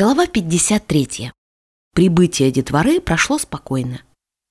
Глава 53. Прибытие детворы прошло спокойно.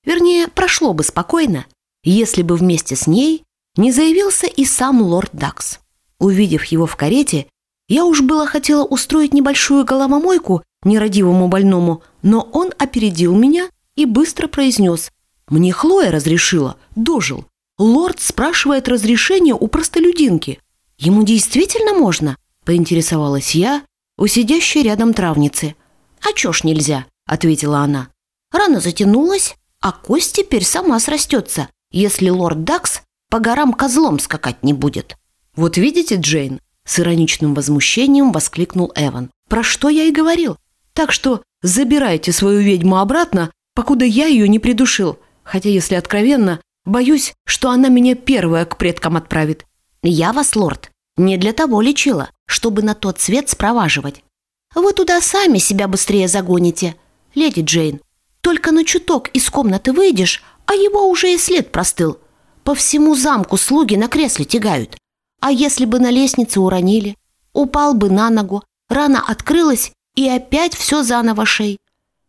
Вернее, прошло бы спокойно, если бы вместе с ней не заявился и сам лорд Дакс. Увидев его в карете, я уж было хотела устроить небольшую головомойку нерадивому больному, но он опередил меня и быстро произнес «Мне Хлоя разрешила, дожил. Лорд спрашивает разрешение у простолюдинки. Ему действительно можно?» – поинтересовалась я, у сидящей рядом травницы. «А чё ж нельзя?» – ответила она. «Рана затянулась, а кость теперь сама срастется, если лорд Дакс по горам козлом скакать не будет». «Вот видите, Джейн?» – с ироничным возмущением воскликнул Эван. «Про что я и говорил. Так что забирайте свою ведьму обратно, покуда я ее не придушил. Хотя, если откровенно, боюсь, что она меня первая к предкам отправит». «Я вас, лорд, не для того лечила, чтобы на тот свет спроваживать. Вы туда сами себя быстрее загоните, леди Джейн. Только на чуток из комнаты выйдешь, а его уже и след простыл. По всему замку слуги на кресле тягают. А если бы на лестнице уронили? Упал бы на ногу, рана открылась, и опять все заново шей.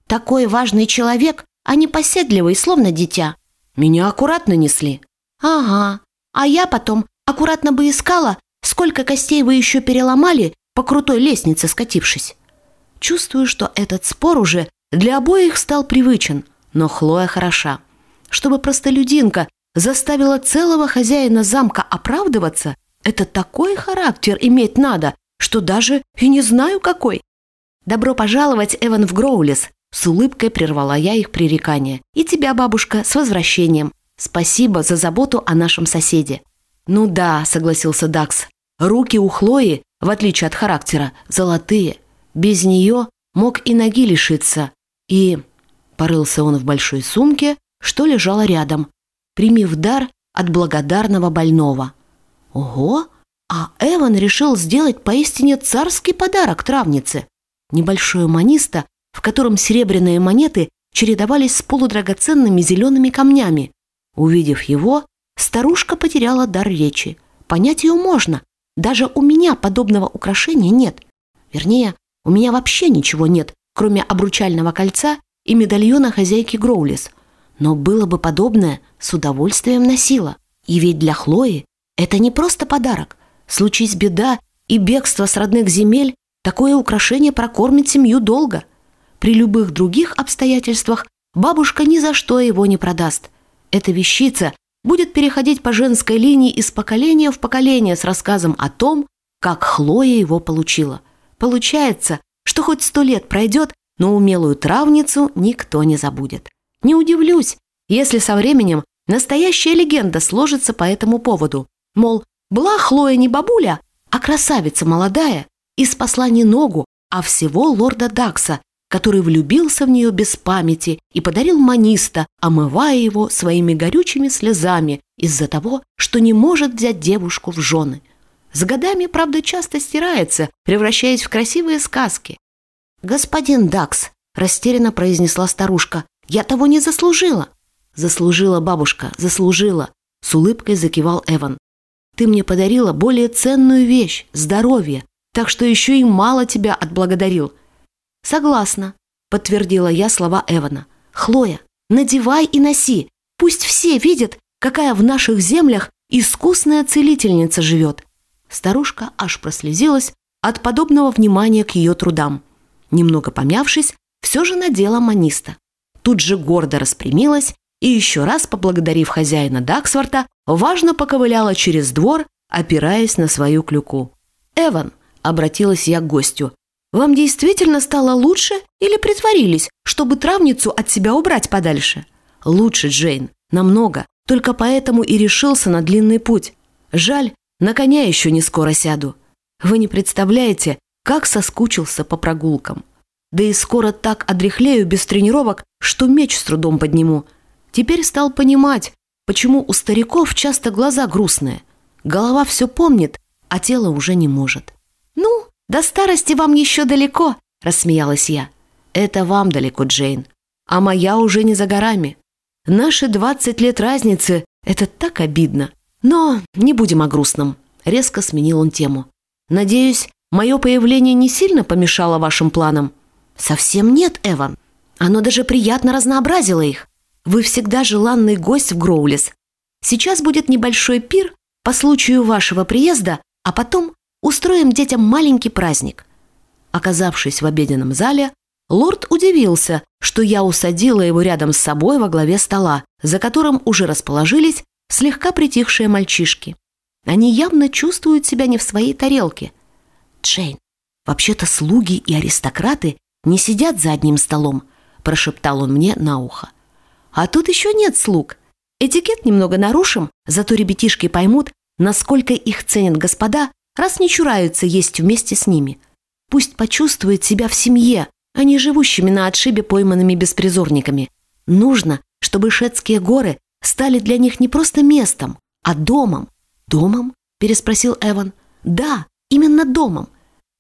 Такой важный человек, а не поседливый, словно дитя. Меня аккуратно несли. Ага. А я потом аккуратно бы искала, Сколько костей вы еще переломали, по крутой лестнице скатившись? Чувствую, что этот спор уже для обоих стал привычен, но Хлоя хороша. Чтобы простолюдинка заставила целого хозяина замка оправдываться, это такой характер иметь надо, что даже и не знаю какой. «Добро пожаловать, Эван, в Гроулис!» С улыбкой прервала я их пререкание. «И тебя, бабушка, с возвращением. Спасибо за заботу о нашем соседе». «Ну да», — согласился Дакс. «Руки у Хлои, в отличие от характера, золотые. Без нее мог и ноги лишиться. И...» Порылся он в большой сумке, что лежало рядом, примив дар от благодарного больного. «Ого! А Эван решил сделать поистине царский подарок травнице. Небольшое маниста, в котором серебряные монеты чередовались с полудрагоценными зелеными камнями. Увидев его, Старушка потеряла дар речи. Понять ее можно. Даже у меня подобного украшения нет. Вернее, у меня вообще ничего нет, кроме обручального кольца и медальона хозяйки Гроулис. Но было бы подобное, с удовольствием носила. И ведь для Хлои это не просто подарок. Случись беда и бегство с родных земель, такое украшение прокормит семью долго. При любых других обстоятельствах бабушка ни за что его не продаст. Эта вещица будет переходить по женской линии из поколения в поколение с рассказом о том, как Хлоя его получила. Получается, что хоть сто лет пройдет, но умелую травницу никто не забудет. Не удивлюсь, если со временем настоящая легенда сложится по этому поводу. Мол, была Хлоя не бабуля, а красавица молодая и спасла не ногу, а всего лорда Дакса, который влюбился в нее без памяти и подарил маниста, омывая его своими горючими слезами из-за того, что не может взять девушку в жены. С годами, правда, часто стирается, превращаясь в красивые сказки. «Господин Дакс», – растерянно произнесла старушка, – «я того не заслужила». «Заслужила, бабушка, заслужила», – с улыбкой закивал Эван. «Ты мне подарила более ценную вещь – здоровье, так что еще и мало тебя отблагодарил. «Согласна», — подтвердила я слова Эвана. «Хлоя, надевай и носи. Пусть все видят, какая в наших землях искусная целительница живет». Старушка аж прослезилась от подобного внимания к ее трудам. Немного помявшись, все же надела маниста. Тут же гордо распрямилась и еще раз, поблагодарив хозяина Даксворта, важно поковыляла через двор, опираясь на свою клюку. «Эван», — обратилась я к гостю, вам действительно стало лучше или притворились, чтобы травницу от себя убрать подальше? Лучше, Джейн, намного. Только поэтому и решился на длинный путь. Жаль, на коня еще не скоро сяду. Вы не представляете, как соскучился по прогулкам. Да и скоро так одряхлею без тренировок, что меч с трудом подниму. Теперь стал понимать, почему у стариков часто глаза грустные. Голова все помнит, а тело уже не может. Ну, «До старости вам еще далеко», – рассмеялась я. «Это вам далеко, Джейн. А моя уже не за горами. Наши двадцать лет разницы – это так обидно. Но не будем о грустном». Резко сменил он тему. «Надеюсь, мое появление не сильно помешало вашим планам?» Совсем нет, Эван. Оно даже приятно разнообразило их. Вы всегда желанный гость в Гроулис. Сейчас будет небольшой пир по случаю вашего приезда, а потом устроим детям маленький праздник. Оказавшись в обеденном зале, лорд удивился, что я усадила его рядом с собой во главе стола, за которым уже расположились слегка притихшие мальчишки. Они явно чувствуют себя не в своей тарелке. Джейн, вообще-то слуги и аристократы не сидят за одним столом, прошептал он мне на ухо. А тут еще нет слуг. Этикет немного нарушим, зато ребятишки поймут, насколько их ценят господа, раз не чураются есть вместе с ними. Пусть почувствуют себя в семье, а не живущими на отшибе пойманными беспризорниками. Нужно, чтобы Шетские горы стали для них не просто местом, а домом. «Домом?» – переспросил Эван. «Да, именно домом.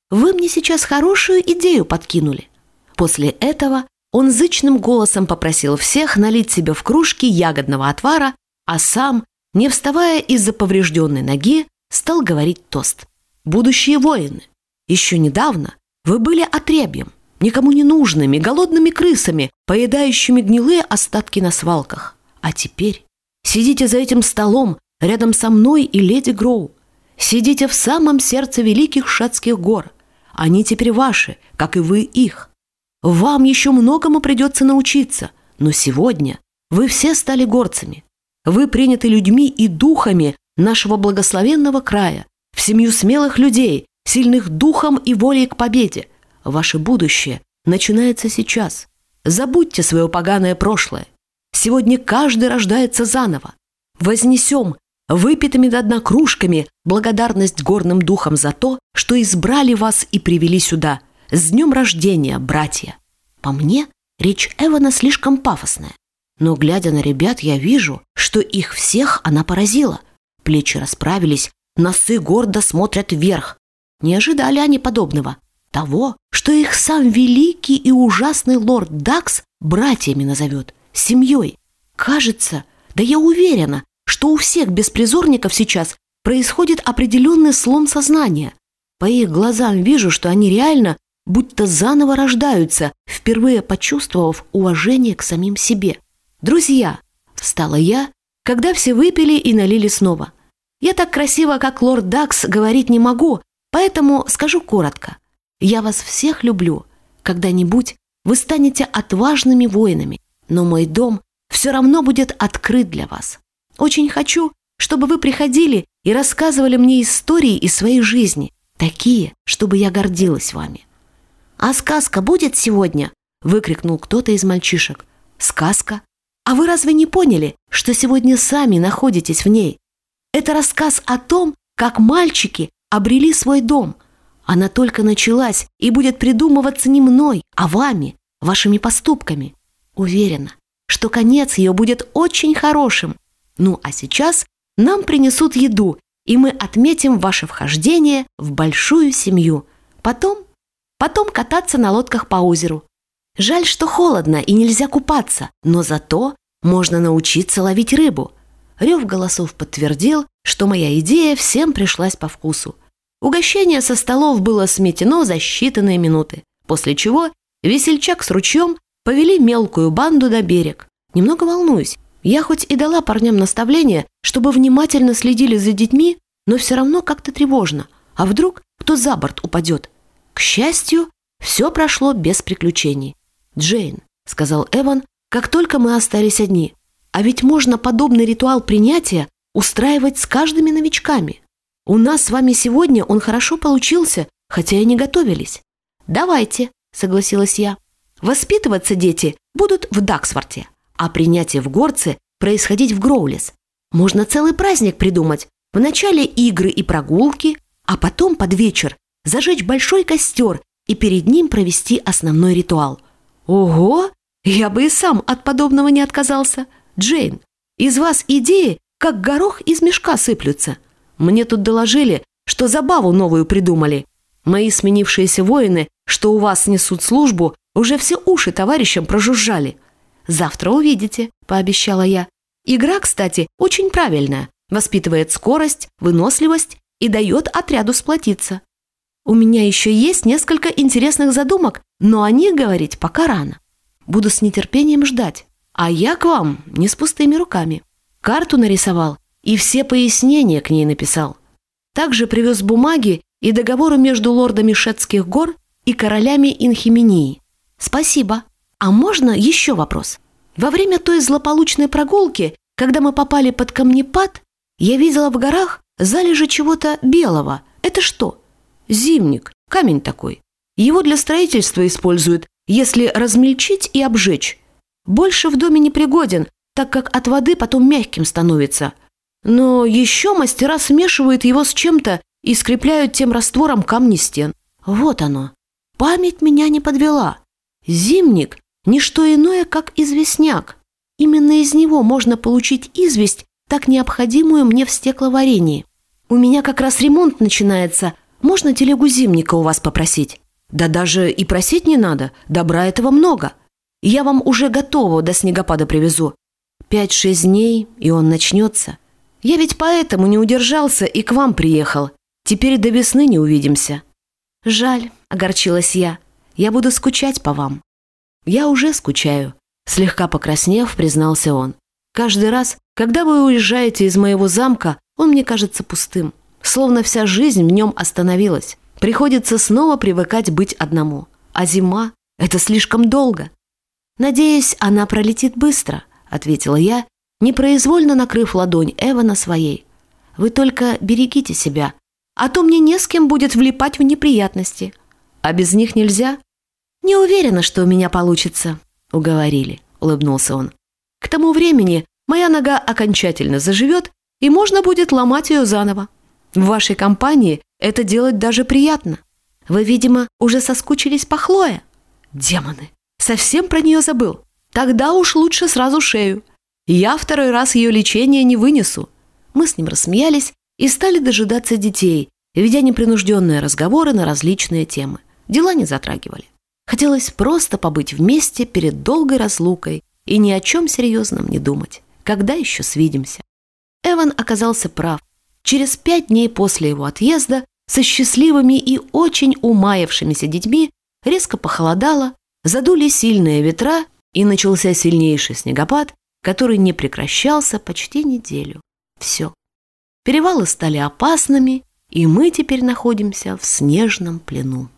Вы мне сейчас хорошую идею подкинули». После этого он зычным голосом попросил всех налить себе в кружки ягодного отвара, а сам, не вставая из-за поврежденной ноги, стал говорить тост. «Будущие воины, еще недавно вы были отребьем, никому не нужными, голодными крысами, поедающими гнилые остатки на свалках. А теперь сидите за этим столом рядом со мной и леди Гроу. Сидите в самом сердце великих шатских гор. Они теперь ваши, как и вы их. Вам еще многому придется научиться, но сегодня вы все стали горцами. Вы приняты людьми и духами нашего благословенного края, в семью смелых людей, сильных духом и волей к победе. Ваше будущее начинается сейчас. Забудьте свое поганое прошлое. Сегодня каждый рождается заново. Вознесем выпитыми до дна кружками благодарность горным духам за то, что избрали вас и привели сюда. С днем рождения, братья! По мне, речь Эвана слишком пафосная. Но, глядя на ребят, я вижу, что их всех она поразила. Плечи расправились, носы гордо смотрят вверх. Не ожидали они подобного. Того, что их сам великий и ужасный лорд Дакс братьями назовет, семьей. Кажется, да я уверена, что у всех беспризорников сейчас происходит определенный слом сознания. По их глазам вижу, что они реально будто заново рождаются, впервые почувствовав уважение к самим себе. «Друзья!» – встала я, когда все выпили и налили снова. «Я так красиво, как лорд Дакс, говорить не могу, поэтому скажу коротко. Я вас всех люблю. Когда-нибудь вы станете отважными воинами, но мой дом все равно будет открыт для вас. Очень хочу, чтобы вы приходили и рассказывали мне истории из своей жизни, такие, чтобы я гордилась вами. «А сказка будет сегодня?» – выкрикнул кто-то из мальчишек. «Сказка? А вы разве не поняли, что сегодня сами находитесь в ней? Это рассказ о том, как мальчики обрели свой дом. Она только началась и будет придумываться не мной, а вами, вашими поступками. Уверена, что конец ее будет очень хорошим, ну а сейчас нам принесут еду, и мы отметим ваше вхождение в большую семью. Потом, потом кататься на лодках по озеру. Жаль, что холодно и нельзя купаться, но зато можно научиться ловить рыбу. Рев голосов подтвердил, что моя идея всем пришлась по вкусу. Угощение со столов было сметено за считанные минуты, после чего весельчак с ручьем повели мелкую банду до берег. Немного волнуюсь, я хоть и дала парням наставление, чтобы внимательно следили за детьми, но все равно как-то тревожно. А вдруг кто за борт упадет? К счастью, все прошло без приключений. «Джейн», — сказал Эван, как только мы остались одни, «а ведь можно подобный ритуал принятия устраивать с каждыми новичками. У нас с вами сегодня он хорошо получился, хотя и не готовились». «Давайте», — согласилась я. «Воспитываться дети будут в Даксворте, а принятие в горце происходить в Гроулис. Можно целый праздник придумать. Вначале игры и прогулки, а потом под вечер зажечь большой костер и перед ним провести основной ритуал. Ого! Я бы и сам от подобного не отказался. Джейн, из вас идеи, как горох из мешка сыплются. Мне тут доложили, что забаву новую придумали. Мои сменившиеся воины, что у вас несут службу, уже все уши товарищам прожужжали. «Завтра увидите», – пообещала я. Игра, кстати, очень правильная. Воспитывает скорость, выносливость и дает отряду сплотиться. У меня еще есть несколько интересных задумок, но о них говорить пока рано. Буду с нетерпением ждать. А я к вам не с пустыми руками. Карту нарисовал и все пояснения к ней написал. Также привез бумаги и договоры между лордами Шетских гор и королями Инхимении. Спасибо. А можно еще вопрос? Во время той злополучной прогулки, когда мы попали под камнепад, я видела в горах залежи чего-то белого. Это что? Зимник, камень такой. Его для строительства используют, если размельчить и обжечь. Больше в доме не пригоден, так как от воды потом мягким становится. Но еще мастера смешивают его с чем-то и скрепляют тем раствором камни стен. Вот оно. Память меня не подвела. Зимник – не что иное, как известняк. Именно из него можно получить известь, так необходимую мне в стекловарении. У меня как раз ремонт начинается. Можно телегу зимника у вас попросить? Да даже и просить не надо, добра этого много. Я вам уже готово до снегопада привезу. Пять-шесть дней, и он начнется. Я ведь поэтому не удержался и к вам приехал. Теперь до весны не увидимся. Жаль, огорчилась я. Я буду скучать по вам. Я уже скучаю, слегка покраснев, признался он. Каждый раз, когда вы уезжаете из моего замка, он мне кажется пустым. Словно вся жизнь в нем остановилась. Приходится снова привыкать быть одному. А зима – это слишком долго. Надеюсь, она пролетит быстро, ответила я, непроизвольно накрыв ладонь Эвана своей. Вы только берегите себя, а то мне не с кем будет влипать в неприятности. А без них нельзя? Не уверена, что у меня получится, уговорили, улыбнулся он. К тому времени моя нога окончательно заживет, и можно будет ломать ее заново. В вашей компании это делать даже приятно. Вы, видимо, уже соскучились по Хлое. Демоны, совсем про нее забыл. Тогда уж лучше сразу шею. Я второй раз ее лечение не вынесу. Мы с ним рассмеялись и стали дожидаться детей, ведя непринужденные разговоры на различные темы. Дела не затрагивали. Хотелось просто побыть вместе перед долгой разлукой и ни о чем серьезном не думать. Когда еще свидимся? Эван оказался прав. Через пять дней после его отъезда со счастливыми и очень умаявшимися детьми резко похолодало, задули сильные ветра и начался сильнейший снегопад, который не прекращался почти неделю. Все. Перевалы стали опасными, и мы теперь находимся в снежном плену.